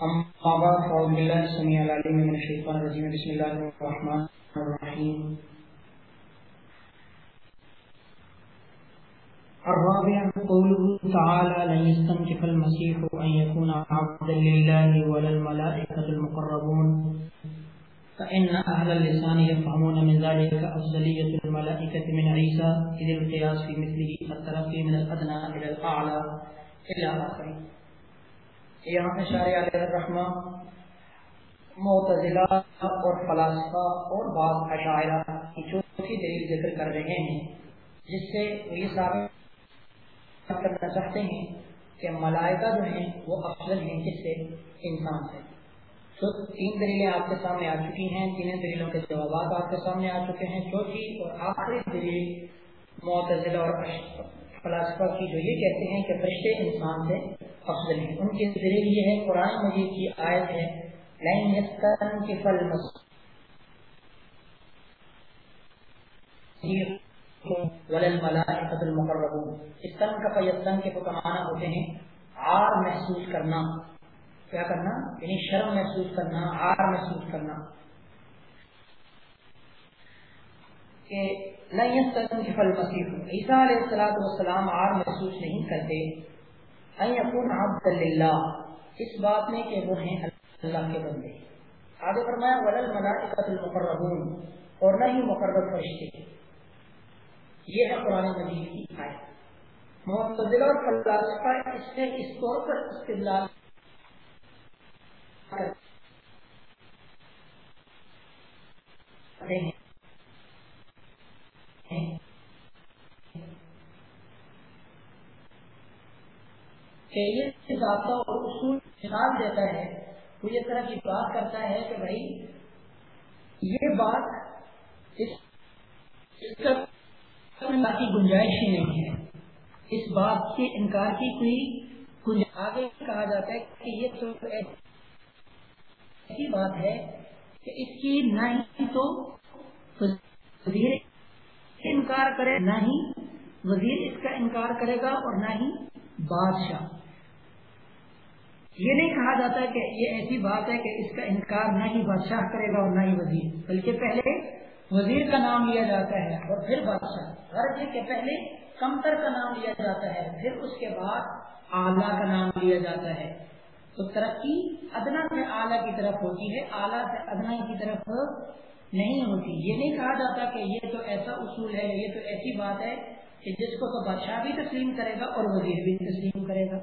أما بعد فأعوذ بالله السميع العليم من الشيطان الرجيم. بسم الله الرحمن الرحيم. الرابع، قوله تعالى لن يستنكف المسيح أن يكون عبدا لله ولا الملائكة المقربون فإن أهل اللسان يفهمون من ذلك أفضلية الملائكة من عيسى، إذ القياس في مثله الترقي من الأدنى إلى الأعلى إلى آخره. یہاں پہ شار علیہ الرحمہ، معتزلہ اور فلاسفہ اور بعض اشاعرہ کی چوتھی دلیل ذکر کر رہے ہیں، جس سے یہ ثابت کرنا چاہتے ہیں کہ ملائکہ جو ہیں وہ افضل ہیں جس سے؟ انسان سے۔ تو تین دلیلیں آپ کے سامنے آ چکی ہیں، تینوں دلیلوں کے جوابات آپ کے سامنے آ چکے ہیں۔ چوتھی اور آخری دلیل معتزلہ اور فلاسفہ کی جو یہ کہتے ہیں کہ فرشتے انسان سے افضل ہیں۔ ان کے ذریعے یہ ہے، قرآن مجید کی آیت ہے لین یستن کے فل استن کا پیستن کے پکمانا ہوتے ہیں آر محسوس کرنا۔ کیا کرنا؟ یعنی شرم محسوس کرنا آر محسوس کرنا۔ کہ لین کے فل عیسیٰ علیہ السلام آر محسوس نہیں کرتے. عبد اللہ اس بات میں کہ وہ ہیں اللہ کے بندے. آگے فرمایا ولل ملائکۃ المقربون. اور نہ ہی مقرر فرشتے. یہ ہے قرآن مجید کی آیت. معتزلہ اور فلاسفہ اس سے اس طور پر استدلال کرتے ہیں. کہ ضابطہ اور اصول خیال دیتا ہے، وہ یہ طرح کی بات کرتا ہے کہ بھائی، یہ بات اس کی گنجائش ہی نہیں ہے۔ اس بات کے انکار کی کوئی آگے کہا جاتا ہے کہ یہ تو ایسی بات ہے کہ اس کی نہ ہی تو وزیر انکار کرے، نہ ہی وزیر اس کا انکار کرے گا اور نہ ہی بادشاہ۔ یہ نہیں کہا جاتا کہ یہ ایسی بات ہے کہ اس کا انکار نہ ہی بادشاہ کرے گا اور نہ ہی وزیر، بلکہ پہلے وزیر کا نام لیا جاتا ہے اور پھر بادشاہ۔ غرض ہے کہ پہلے کمتر کا نام لیا جاتا ہے، پھر اس کے بعد آلہ کا نام لیا جاتا ہے۔ تو ترقی ادنا سے اعلیٰ کی طرف ہوتی ہے، اعلیٰ سے ادنا کی طرف نہیں ہوتی۔ یہ نہیں کہا جاتا کہ یہ تو ایسا اصول ہے، یہ تو ایسی بات ہے کہ جس کو تو بادشاہ بھی تسلیم کرے گا اور وزیر بھی تسلیم کرے گا۔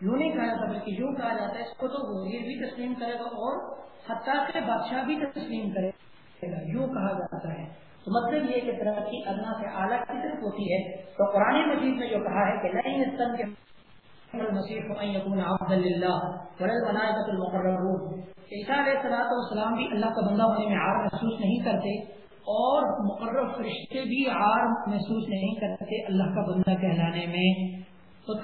یوں نہیں کہا جاتا، بلکہ یوں کہا جاتا ہے، اس کو تو وزیر بھی تسلیم کرے گا اور حتیٰ کے بادشاہ بھی تسلیم کرے گا۔ یوں کہا جاتا ہے۔ تو مطلب یہ کہ طرح کی ادنا سے اعلیٰ کی طرف ہوتی ہے۔ تو قرآن مجید میں جو کہا ہے کہ نئی استن کے السلام بھی اللہ کا بندہ ہونے میں آر محسوس نہیں کرتے اور مقرر فرشتے بھی آر محسوس نہیں کرتے اللہ کا بندہ کہلانے میں۔ تو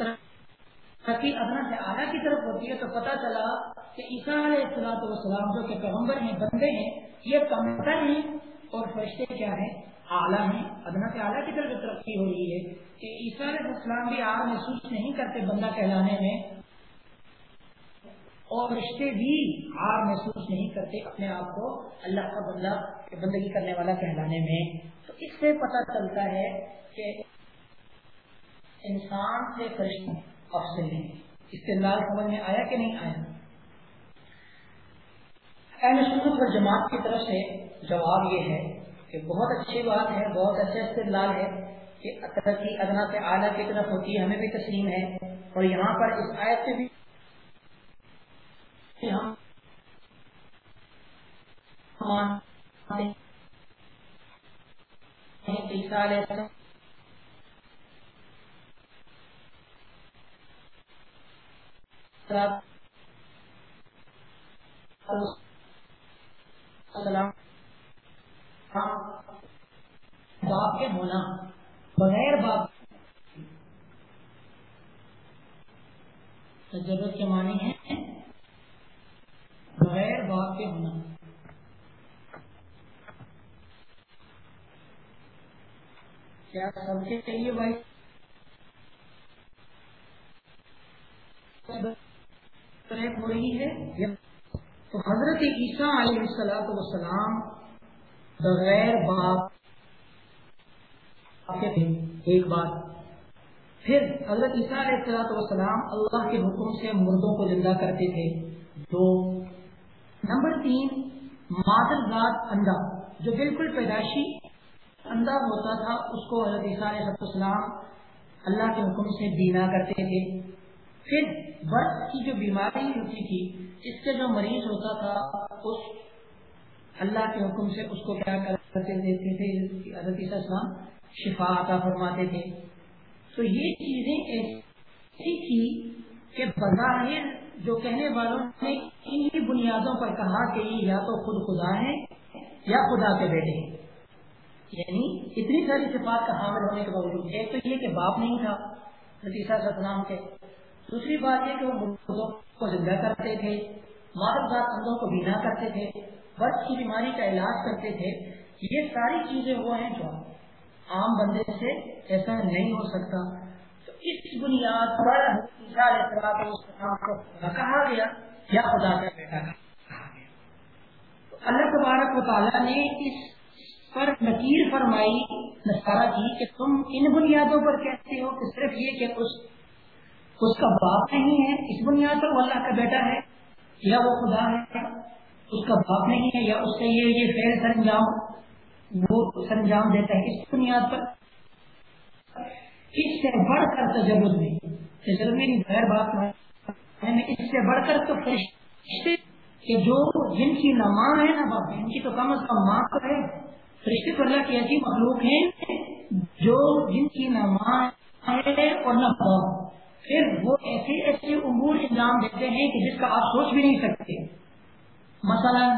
ادنا سے اعلیٰ کی طرف ہوتی ہے تو پتہ چلا کہ عیسیٰ علیہ السلام والسلام جو کہ پیغمبر ہیں، بندے ہیں، یہ کمتر ہیں اور فرشتے کیا ہیں؟ اعلیٰ ہیں۔ ادنا سے اعلیٰ کی طرف ترقی ہو رہی ہے۔ کہ عیسیٰ علیہ السلام بھی آر محسوس نہیں کرتے بندہ کہلانے میں، اور رشتے بھی ہار محسوس نہیں کرتے اپنے آپ کو اللہ کا بندہ بندگی کرنے والا کہلانے میں۔ تو اس سے پتہ چلتا ہے کہ انسان سے فرشتے افضل ہیں۔ استعمال سمجھ میں آیا کہ نہیں آیا؟ اہل سنت اور جماعت کی طرف سے جواب یہ ہے کہ بہت اچھی بات ہے، بہت اچھا استدلال ہے۔ کہ ترقی ادنا سے اعلیٰ کی طرف ہوتی ہے، ہمیں بھی تسلیم ہے۔ اور یہاں پر اس آیت سے بھی باپ کے ہونا۔ بغیر باپ ضرورت کے معنی ہے بغیر باپ کے ہونا۔ کیا سب کے چاہیے بھائی؟ ہو رہی ہے۔ تو حضرت عیسیٰ علیہ السلام والسلام بغیر باپ ایک بات پھر حضرت عیسیٰ علیہ السلام والسلام اللہ کے حکم سے مردوں کو زندہ کرتے تھے۔ دو۔ نمبر تین مادر ذات انڈا جو بالکل پیدائشی انڈا ہوتا تھا، اس کو حضرت عیسیٰ علیہ السلام اللہ کے حکم سے بینا کرتے تھے۔ پھر برف کی جو بیماری ہوتی تھی، اس کے جو مریض ہوتا تھا، اس اللہ کے حکم سے اس کو کیا کرتے دیتے تھے؟ حضرت عیسیٰ السلام شفا عطا فرماتے تھے۔ تو یہ چیزیں ایسی تھی کہ بظاہر جو کہنے والوں نے انہی بنیادوں پر کہا کہ یہ یا تو خود خدا ہے یا خدا کے بیٹے ہیں۔ یعنی اتنی ساری صفات کا حامل ہونے کے باوجود ایک تو یہ کہ باپ نہیں تھا نتیسہ ستنام کے۔ دوسری بات یہ کہ وہ مردوں کو زندہ کرتے تھے مادر ذات اندوں کو بینا کرتے تھے برف کی بیماری کا علاج کرتے تھے۔ یہ ساری چیزیں وہ ہیں جو عام بندے سے ایسا نہیں ہو سکتا۔ تو اس بنیاد پر کہا گیا۔ یا خدا کا بیٹا کہا گیا۔ اللہ تبارک و تعالیٰ نے اس پر نکیر فرمائی نسارا کی کہ تم ان بنیادوں پر کہتے ہو کہ صرف یہ کہ اس اس کا باپ نہیں ہے، اس بنیاد پر وہ اللہ کا بیٹا ہے، یا وہ خدا ہے، اس کا باپ نہیں ہے، یا اس سے یہ یہ فیل سر انجام وہ انجام دیتا ہے اس بنیاد پر اس سے بڑھ کر تجرب میں تجربے میری غیر بات میں اس سے بڑھ کر تو فرشتے کہ جو جن کی نہ ماں ہے، نہ باپ ان کی تو کم از کم ماں تو ہے۔ فرشتے تو اللہ کی ایسی مخلوق ہیں۔ جو جن کی نہ ماں ہے اور نہ باپ۔ پھر وہ ایسے ایسے امور انجام دیتے ہیں کہ جس کا آپ سوچ بھی نہیں سکتے۔ مثلا،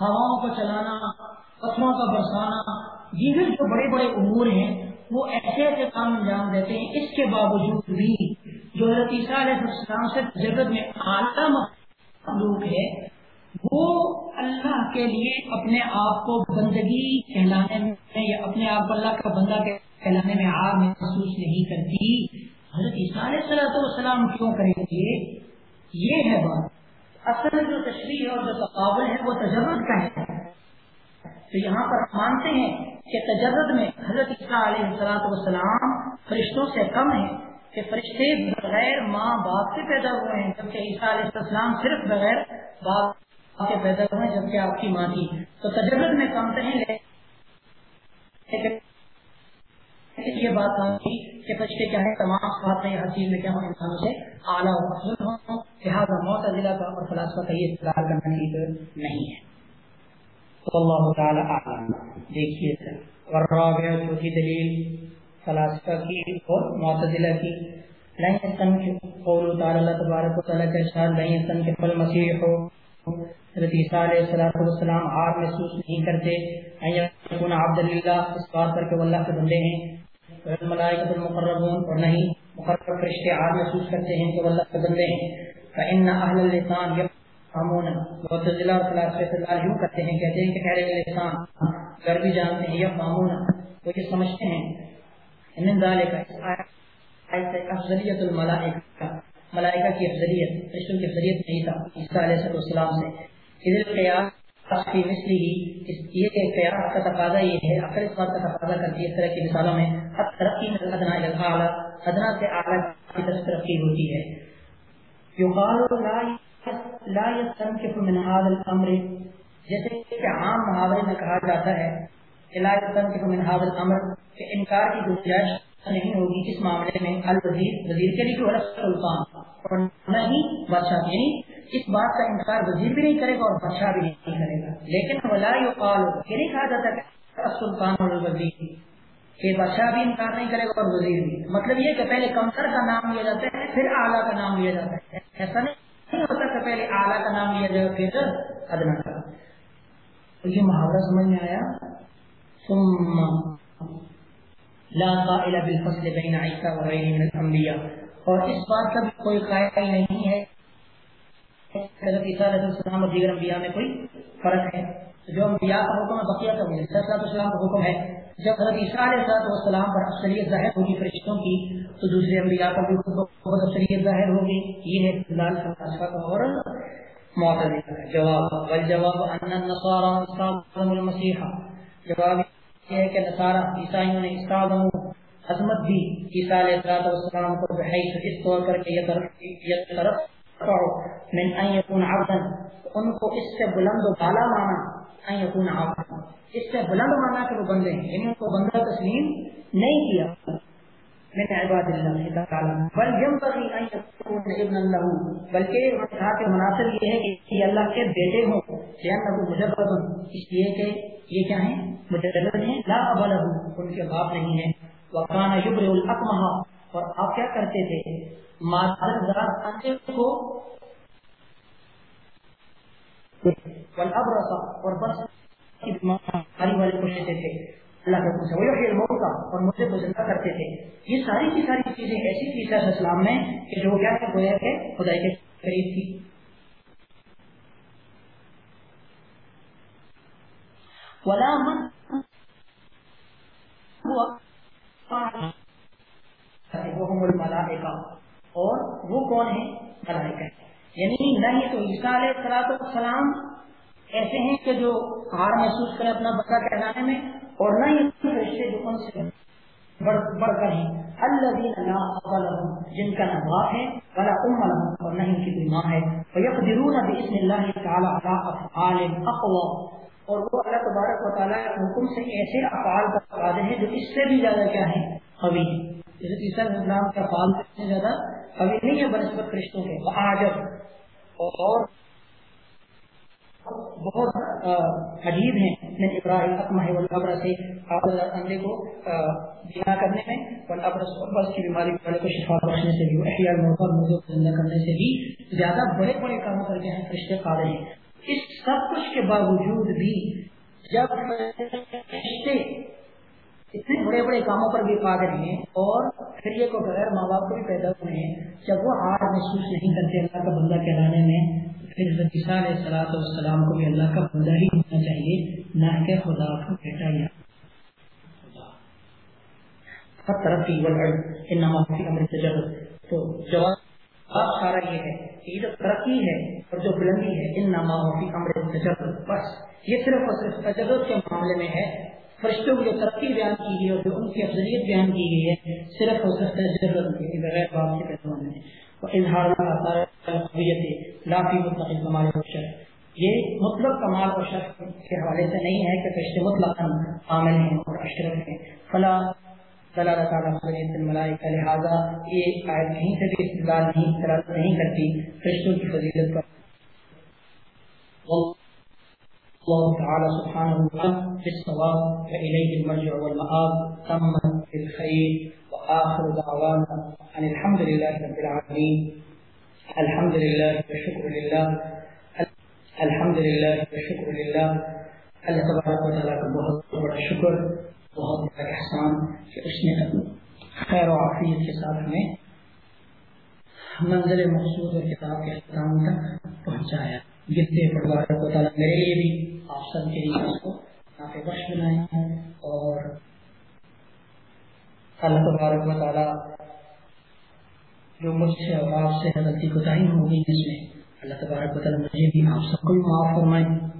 ہواؤں کو چلانا پتھروں کا برسانا۔ دیگر جو بڑے بڑے امور ہیں، وہ ایسے ایسے کام انجام دیتے ہیں۔ اس کے باوجود بھی جو حضرت علیہ السلام سے جگت میں اعلیٰ مخلوق ہے، وہ اللہ کے لیے اپنے آپ کو بندگی کہلانے میں یا اپنے آپ کو اللہ کا بندہ کہلانے میں آپ محسوس نہیں کرتی۔ حضرت عیسیٰ السلام کیوں کریں گے؟ یہ ہے بات۔ اصل جو تشریح اور جو تقابل ہے، وہ تجرب کا ہے۔ تو یہاں پر مانتے ہیں کہ تجرد میں حضرت عیسیٰ علیہ السلام والسلام فرشتوں سے کم ہے کہ فرشتے بغیر ماں باپ سے پیدا ہوئے ہیں، جبکہ عیسیٰ علیہ السلام صرف بغیر باپ کے پیدا ہوئے جبکہ آپ کی ماں تھی۔ تو تجربت میں کم لے یہ بات کہ فرشتے کیا ہے تمام باتیں ہر چیز میں کیا ہوں، انسانوں سے اعلیٰ افضل ہوں، لہٰذا موت ضلع کا اور فلاسفہ کا یہ اقرار کرنا نہیں ہے۔ تو اللہ تعالیٰ عالم دیکھیے سر. اور رابع چوتھی دلیل، فلاسفہ کی اور معتدلہ کی. نہیں سن کے قول تعالیٰ اللہ تبارک و تعالیٰ کے ساتھ نہیں سن کے فل مسیح ہو حضرت عیسیٰ علیہ السلام والسلام آپ محسوس نہیں کرتے. عبد اللہ اس بات پر کہ اللہ کے بندے ہیں. ملائکت المقربون، اور نہیں. مقرر فرشتے آپ محسوس کرتے ہیں کہ اللہ کے بندے ہیں. فإن اہل اللسان یفهمون معتزلہ اور فلاسفہ استدلال یوں کرتے ہیں، کہتے ہیں کہ اہل اللسان گر بھی جانتے ہیں یا یفهمون وہ یہ سمجھتے ہیں؟ ان ذالک افضلیت الملائکہ۔ ملائکہ کی افضلیت، رشتوں کی افضلیت نہیں تھا، عیسیٰ علیہ السلام سے۔ ادھر قیاس کی مثلی ہی یہ قیاس کا تقاضا یہ ہے اکثر اس بات کا تقاضا کرتی ہے، اس طرح کی مثالوں میں اب ترقی میں ادنا اعلیٰ ادنا سے اعلیٰ کی طرف ترقی ہوتی ہے۔ یقال لا لا يستنكف من هذا الامر جیسے کہ عام محاورے میں کہا جاتا ہے کہ لا يستنكف من هذا الامر کہ انکار کی گنجائش نہیں ہوگی اس معاملے میں الوزیر، وزیر کے لیے اور سلطان اور نہ ہی بادشاہ یعنی اس بات کا انکار وزیر بھی نہیں کرے گا اور بادشاہ بھی نہیں کرے گا۔ لیکن ولا قال یہ یعنی نہیں کہا جاتا کہ سلطان اور وزیر کہ بادشاہ بھی انکار نہیں کرے گا اور وزیر بھی۔ مطلب یہ کہ پہلے کمتر کا نام لیا جاتا ہے، پھر اعلیٰ کا نام لیا جاتا ہے۔ ایسا نہیں اعلیٰ کا نام لیا جائے پھر ادنا کا۔ تو یہ محاورہ سمجھ میں آیا؟ ثم لا قائل بالفصل بین عیسیٰ وغیرہ من الانبیاء۔ اور اس بات کا بھی کوئی قائل نہیں ہے حضرت عیسیٰ علیہ السلام اور دیگر انبیاء میں کوئی فرق ہے؟ جو انبیاء کا حکم ہے بقیہ کا السلام کا حکم ہے، جب حضرت عیسیٰ علیہ السلام پر اکثریت ظاہر ہوگی فرشتوں کی، تو دوسرے انبیاء پر بھی بہت اکثریت ظاہر ہوگی۔ یہ ہے لال اور معتدل۔ جواب، والجواب ان النصارى استعظموا المسيح۔ جواب یہ ہے کہ نصارى عیسائیوں نے استعظموا عظمت دی۔ عیسیٰ علیہ السلام کو بحیث اس طور پر کہ یہ طرف من ان يكون عبدا ان کو اس سے بلند و بالا مانا، ان يكون عبدا اس سے بلند مانا کہ وہ بندے ہیں یعنی ان کو بندہ تسلیم نہیں کیا۔ من عباد اللہ تعالی بل ينبغي ان يكون ابن له بلکہ کہا کہ مناسب یہ ہے کہ یہ اللہ کے بیٹے ہوں لانه مجرد اس لیے کہ یہ کیا ہیں؟ مجرد ہیں، لا اب له ان کے باپ نہیں ہیں۔ وكان يبرئ الاكمه اور آپ کیا کرتے تھے؟ کو اور بس والے کو لیتے تھے اللہ وہ کا اور مجھے کو زندہ کرتے تھے یہ ساری کی ساری چیزیں ایسی تھی عیسیٰ اسلام میں کہ جو کیا کہ گویا کہ خدائی کے قریب تھی ولا من اور وہ کون ہے ملائکہ یعنی نہ ہی تو عیسیٰ علیہ السلام ایسے ہیں کہ جو ہار محسوس کریں اپنا بچہ کہلانے میں، اور نہ ہی رشتے جو ان سے بڑھ کر ہیں۔ اللہ جن کا نہ باپ ہے، ولا ام اور نہ ان کی کوئی ماں ہے۔ ويقدرون باسم الله تعالى على افعال اقوى اور وہ اللہ تبارک و تعالیٰ کے حکم سے ایسے افعال کا قادر ہیں جو اس سے بھی زیادہ کیا ہے؟ قوی۔ جیسے عیسیٰ علیہ السلام افعال سے زیادہ قوی نہیں ہے بنسبت فرشتوں کے وعاجب اور بہت عجیب ہیں۔ من ابراہیم اکمہ والقبر سے اندھے کو بنا کرنے میں والقبر قبر کی بیماری والے کو شفا بخشنے سے بھی، احیاء الموتى مردوں کو زندہ کرنے سے بھی زیادہ بڑے بڑے کاموں کر کے ہیں فرشتے قادر ہیں۔ اس سب کچھ کے باوجود بھی جب فرشتے اتنے بڑے بڑے کاموں پر بھی قادر ہیں اور پھر یہ کو بغیر ماں باپ کو بھی پیدا ہوئے ہیں۔ جب وہ آج محسوس نہیں کرتے اللہ کا بندہ کہلانے میں، پھر علیہ السلام والسلام کو بھی اللہ کا بندہ ہی ہونا چاہیے، نہ کہ خدا کا بیٹا یا ترقی تو جواب سارا یہ ہے کہ یہ جو ترقی ہے اور جو بلندی ہے ان ناما فی امر تجرب بس، یہ صرف اور صرف تجرب کے معاملے میں ہے۔ فرشتوں کی جو ترقی بیان کی گئی اور جو ان کی افضلیت بیان کی گئی ہے، صرف اور صرف تجرب کی بغیر بات کے پیسوں میں۔ اظہار لافی مطلق کمال اور شرف۔ یہ مطلب کمال اور شرف کے حوالے سے نہیں ہے کہ فرشتے مطلق عامل ہیں اور اشرف ہیں۔ فلا اللہ تعالیٰ ملائکہ لہٰذا یہ آیت کہیں سے بھی استدلال نہیں نہیں کرتی فرشتوں کی فضیلت پر۔ الله تعالى سبحانه وتعالى في الصواب وإليه المرجع والمآب. تم بالخير وآخر دعوانا أن الحمد لله رب العالمين. الحمد لله والشكر لله. الحمد لله والشكر لله. اللہ تبارک و تعالیٰ کا بہت بڑا شکر بہت بڑا احسان کہ اس نے خیر و عافیت کے ساتھ میں منزل مخصوص اور کتاب کے اختتام تک پہنچایا جس پروار کو تعالیٰ میرے لیے بھی، آپ سب کے لیے اس کو نافع بخش بنائے اور اللہ تبارک و تعالیٰ جو مجھ سے اور آپ سے غلطی کو ہوگی جس میں اللہ تبارک و تعالیٰ مجھے بھی آپ سب کو بھی معاف فرمائے۔